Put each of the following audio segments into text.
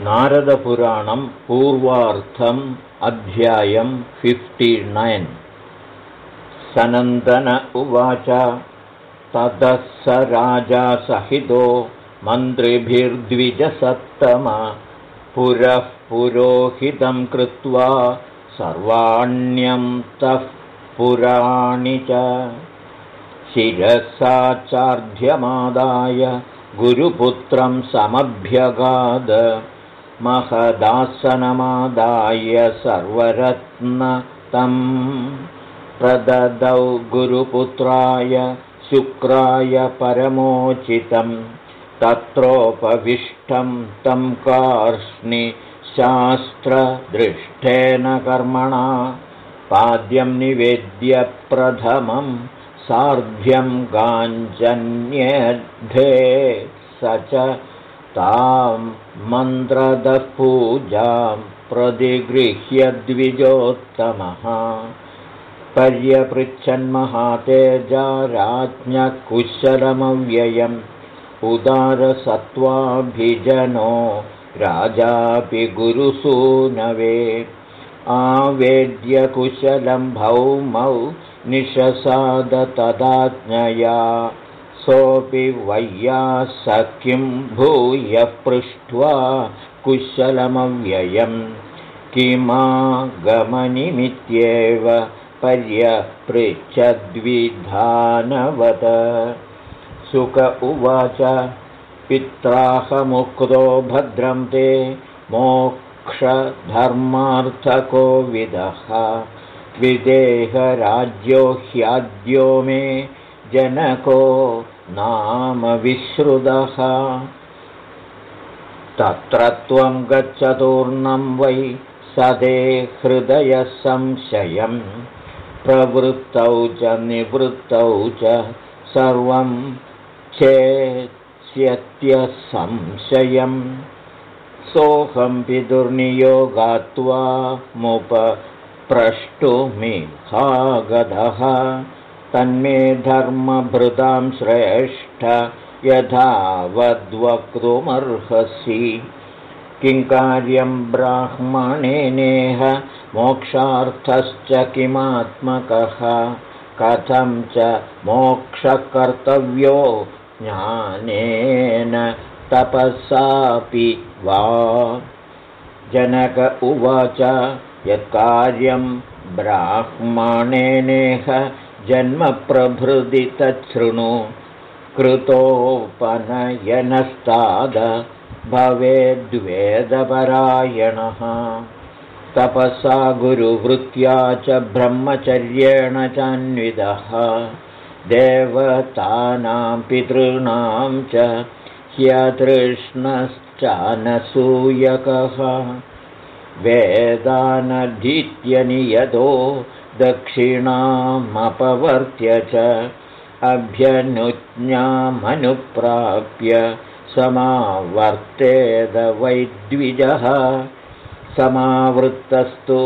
नारदपुराणं पूर्वार्थम् अध्यायं फिफ्टि नैन्। सनन्दन उवाच ततः स राजा सहितो मन्त्रिभिर्द्विजसत्तम पुरः पुरोहितं कृत्वा सर्वाण्यं तः पुराणि च। शिरसाचार्ध्यमादाय गुरुपुत्रं समभ्यगाद महदासनमादाय सर्वरत्नतं प्रददौ गुरुपुत्राय शुक्राय परमोचितं तत्रोपविष्टं तं कार्ष्णि शास्त्रदृष्टेन कर्मणा पाद्यं निवेद्य प्रथमं सार्ध्यं गाञ्जन्यध्ये स च तां मन्त्रदः पूजां प्रतिगृह्य द्विजोत्तमः। पर्यपृच्छन्महातेजा राज्ञकुशलमव्ययम् उदारसत्त्वाभिजनो राजापि गुरुसूनवे। आवेद्यकुशलं भौमौ निशसादतदाज्ञया सोऽपि वय्यासखिं भूय पृष्ट्वा कुशलमव्ययम् किमागमनिमित्येव पर्यपृच्छद्विधानवद। सुख उवाच पित्राहमुक्तो भद्रं ते मोक्षधर्मार्थको विदः विदेहराज्यो ह्याद्यो मे जनको नाम विश्रुतः। तत्र त्वं गच्छतूर्णं वै सदे हृदयसंशयं प्रवृत्तौ च निवृत्तौ च सर्वं चेत्स्यत्यसंशयम् सोऽहं पितुर्नियोगात्वामुपप्रष्टुमिहागधः तन्मे धर्मभृतां श्रेष्ठ यथा वद्वक्तुमर्हसि किं कार्यं ब्राह्मणेनेह मोक्षार्थश्च किमात्मकः? कथं च मोक्षकर्तव्यो ज्ञानेन तपसापि वा? जनक उवाच यत्कार्यं ब्राह्मणेनेह जन्मप्रभृति तच्छृणु। कृतोपनयनस्ताद भवेद्वेदपरायणः। तपसा गुरुवृत्त्या च ब्रह्मचर्येण चान्विदः देवतानां पितॄणां च ह्यतृष्णश्चानसूयकः। वेदानधीत्यनियतो दक्षिणामपवर्त्य च अभ्यनुज्ञामनुप्राप्य समावर्तेदवैद्विजः समावृत्तस्तु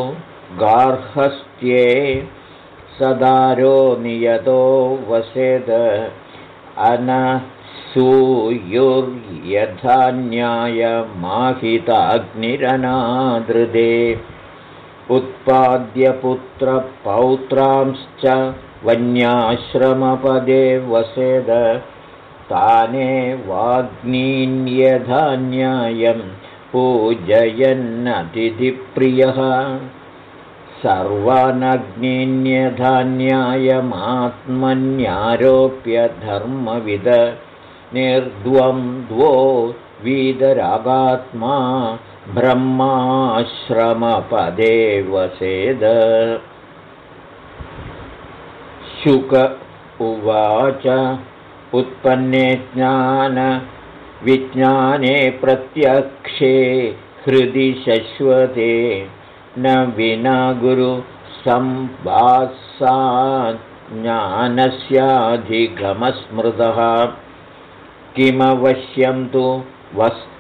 गार्हस्त्ये सदारो नियतो वसेद उत्पाद्यपुत्रपौत्रांश्च वन्याश्रमपदे वसेद। ताने वाग्नीन्यधान्यायं पूजयन्नतिथिप्रियः। सर्वानग्निन्यधान्यायमात्मन्यारोप्य धर्मविद। निर्द्वं द्वो वीदरागात्मा ब्रह्माश्रमपदे वसेद शुक उवाच उत्पन्ने ज्ञानविज्ञाने प्रत्यक्षे हृदि शश्वते न विना गुरुसंवासाज्ञानस्याधिगमस्मृतः किमवश्यं तु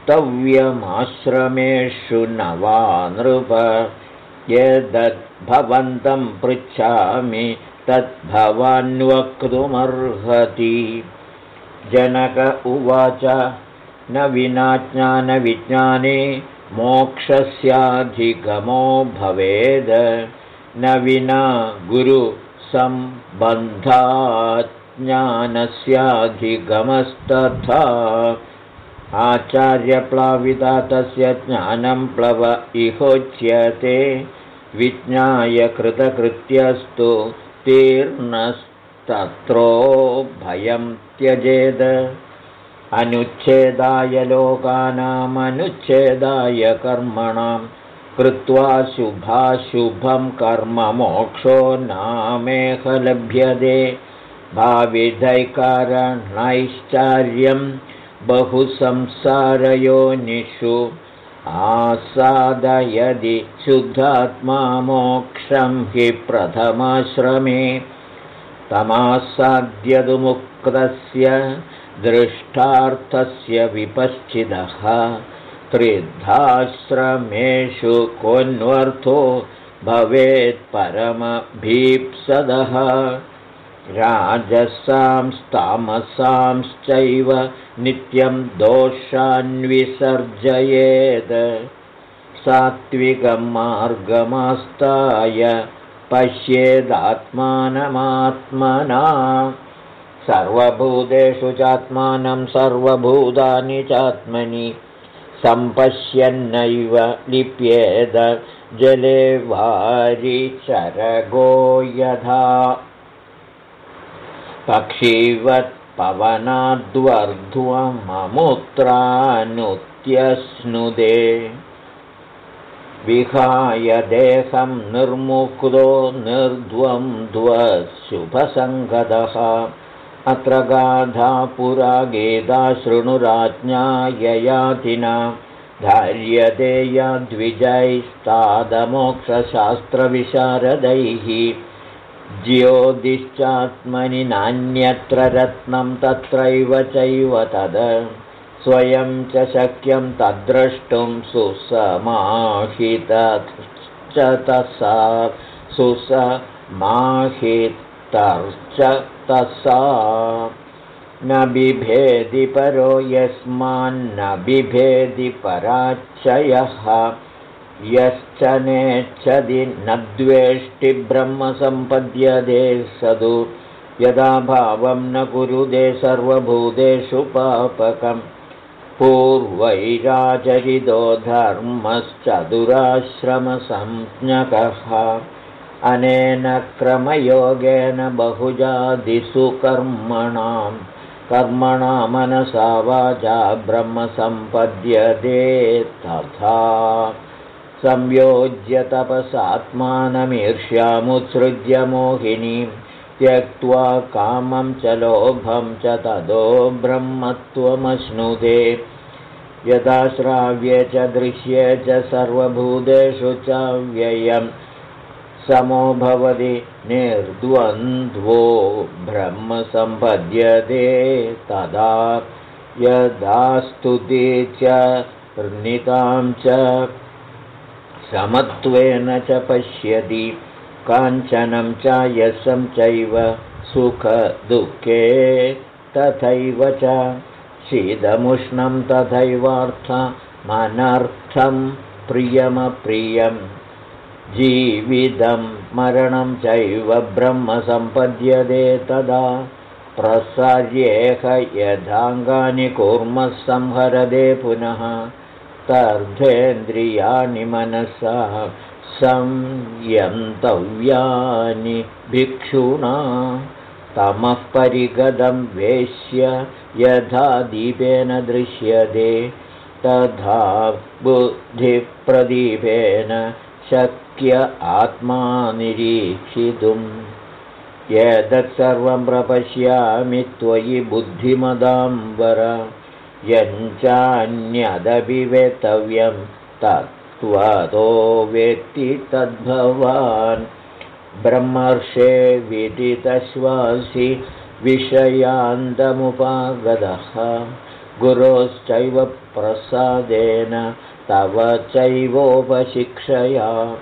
वस्तव्यमाश्रमेषु न वा नृप। यदद्भवन्तं पृच्छामि तद्भवान्वक्तुमर्हति। जनक उवाच न विना ज्ञानविज्ञाने मोक्षस्याधिगमो भवेद। न विना गुरुसम्बन्धाज्ञानस्याधिगमस्तथा आचार्यप्लाविता तस्य ज्ञानं प्लव इहोच्यते। विज्ञाय कृतकृत्यस्तु तीर्णस्तत्रो भयं त्यजेद। अनुच्छेदाय लोकानामनुच्छेदाय कर्मणां कृत्वा शुभाशुभं कर्म मोक्षो नामेह लभ्यते। भाविधैकारणैश्चर्यं बहुसंसारयोनिषु आसादयदि शुद्धात्मा मोक्षं हि प्रथमाश्रमे तमासाद्यदुमुक्तस्य दृष्टार्थस्य विपश्चिदः त्रिधाश्रमेषु कोऽन्वर्थो भवेत्परमभीप्सदः राजसांस्तामसांश्चैव नित्यं दोषान्विसर्जयेत्। सात्विकं मार्गमास्ताय पश्येदात्मानमात्मना। सर्वभूतेषु चात्मानं सर्वभूतानि चात्मनि सम्पश्यन्नैव लिप्येद। जले वारिचरगो यथा पक्षीवत्पवनाद्वर्ध्वममुत्रानुत्यश्नुदे। विहाय देहं निर्मुक्तो निर्ध्वं ध्वशुभसङ्गतः अत्र गाधा पुरा गेदा शृणुराज्ञाययातिना धार्यते यद्विजैस्तादमोक्षशास्त्रविशारदैः ज्योतिश्चात्मनि नान्यत्र रत्नं तत्रैव चैव तद। स्वयं च शक्यं तद्द्रष्टुं सुसमाहितश्च तसा। सुसमाहितर्च तसा। न बिभेदि परो यस्मान्न बिभेदि पराच्छयः यश्च नेच्छदि न द्वेष्टि ब्रह्मसम्पद्यते सदु। यदा भावं न कुरुदे सर्वभूतेषु पापकम् पूर्वैराचरितो धर्मश्चतुराश्रमसंज्ञकः। अनेन क्रमयोगेन बहुजादिषु कर्मणां कर्मणा मनसा वाचा ब्रह्मसम्पद्यते तथा संयोज्य तपसात्मानमीर्ष्यामुत्सृज्य मोहिनीं त्यक्त्वा कामं च लोभं च तदो ब्रह्मत्वमश्नुते यदा श्राव्ये च दृश्ये च सर्वभूतेषु च व्ययम्। समो भवति निर्द्वन्द्वो ब्रह्म सम्पद्यते तदा। यदा स्तुति च नितां च समत्वेन च पश्यति। काञ्चनं च यशं चैव सुखदुःखे तथैव च। शीतमुष्णं तथैवार्थमनर्थं प्रियमप्रियम् जीवितं मरणं चैव ब्रह्म सम्पद्यते तदा। प्रसार्येह यथाङ्गानि कुर्मः संहरदे पुनः तर्धेन्द्रियाणि मनसा संयन्तव्यानि भिक्षुणा तमः परिगतं वेश्य यथा दीपेन दृश्यते तथा बुद्धिप्रदीपेन शक्य आत्मा निरीक्षितुम् एतत्सर्वं प्रपश्यामि त्वयि बुद्धिमदाम्बर यञ्चान्यदभिवेतव्यं तत्त्वतो वेत्ति तद्भवान्। ब्रह्मर्षे विदितश्वासि विषयान्तमुपागतः। गुरोश्चैव प्रसादेन तव चैवोपशिक्षया।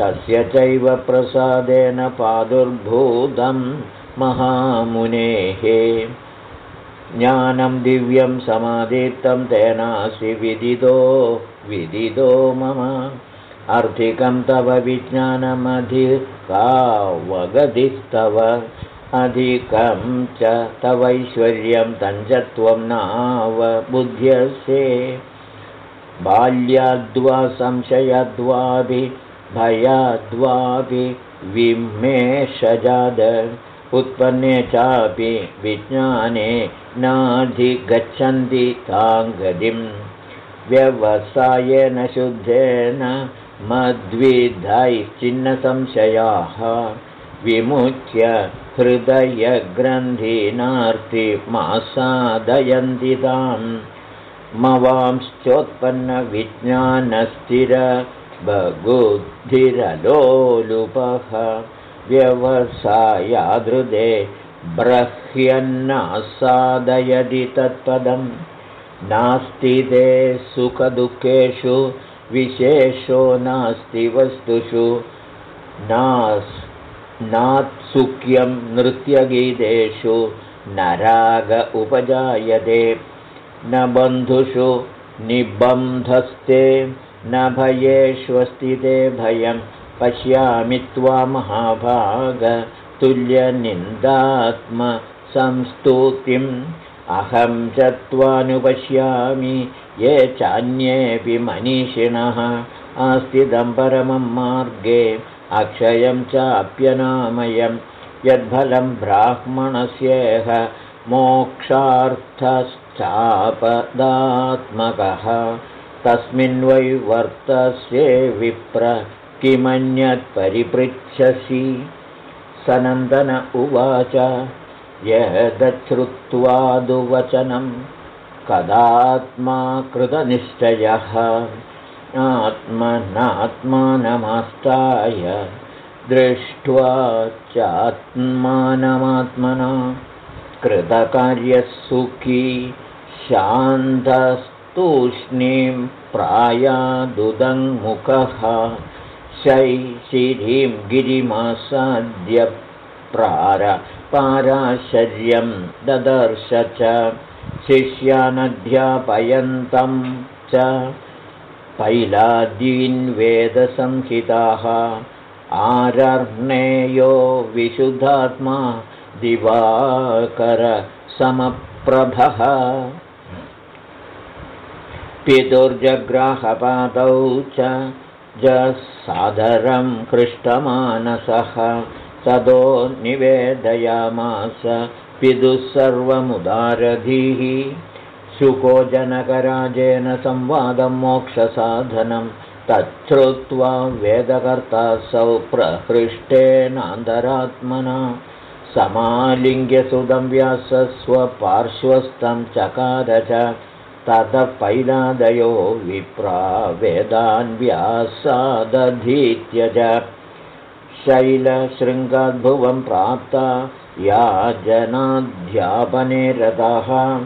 तस्य चैव प्रसादेन पादुर्भूतं महामुनेः ज्ञानं दिव्यं समादितं तेनासि विदितो विदितो मम। अर्थिकं तव विज्ञानमधिकावगतिस्तव अधिकं च तवैश्वर्यं तञ्जत्वं नावबुध्यसे बाल्याद्वा संशयद्वाभि भयाद्वापि विमेषजाद उत्पन्ने चापि विज्ञाने नाधिगच्छन्ति ताङ्गतिं व्यवसायेन शुद्धेन मद्विधैश्चिन्नसंशयाः विमुच्य हृदयग्रन्थीनार्तिमासादयन्ति ताम्। मवांश्चोत्पन्नविज्ञानस्थिर बुद्धिरलोलुपः व्यवसायादृदे ब्रह्यन्नासादयदि तत्पदं नास्ति ते सुखदुःखेषु विशेषो नास्ति वस्तुषु। नात्सुख्यं नृत्यगीतेषु न राग उपजायते। न बन्धुषु निबन्धस्ते न भयेष्वस्थिते भयं पश्यामि त्वा महाभागतुल्यनिन्दात्मसंस्तुतिम् अहं च त्वानुपश्यामि ये चान्येऽपि मनीषिणः। आस्तिदं परमं मार्गे अक्षयं चाप्यनामयं। यद्फलं ब्राह्मणस्येह मोक्षार्थश्चापदात्मकः। तस्मिन् वै वर्तस्ये विप्र किमन्यत्परिपृच्छसि सनन्दन उवाच यदच्छ्रुत्वादुवचनं कदात्मा कृतनिश्चयः आत्मनात्मानमास्ताय दृष्ट्वा चात्मानमात्मना कृतकार्यसुखी शान्तस्तूष्णीं प्रायादुदङ्मुखः शैशिरीं गिरिमासाद्य प्रार पाराशर्यं ददर्श च शिष्यानध्यापयन्तं च पैलादीन्वेदसंहिताः आरर्णेयो विशुद्धात्मा दिवाकरसमप्रभः पितुर्जग्राहपादौ च जसादरं हृष्टमानसः ततो निवेदयामास पितुः सर्वमुदारधीः। शुको जनकराजेन संवादं मोक्षसाधनं तच्छ्रुत्वा वेदकर्तासौ प्रहृष्टेनान्तरात्मना समालिङ्ग्यसुदं व्यासस्वपार्श्वस्थं चकार च ततः पैलादयो व्यासादधीत्यज। शैलशृङ्गाद्भुवं प्राप्ता या जनाध्यापने रतः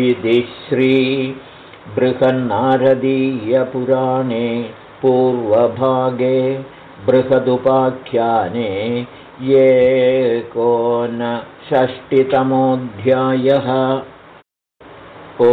इति श्रीबृहन्नारदीयपुराणे पूर्वभागे बृहदुपाख्याने येकोनषष्टितमोऽध्यायः ओ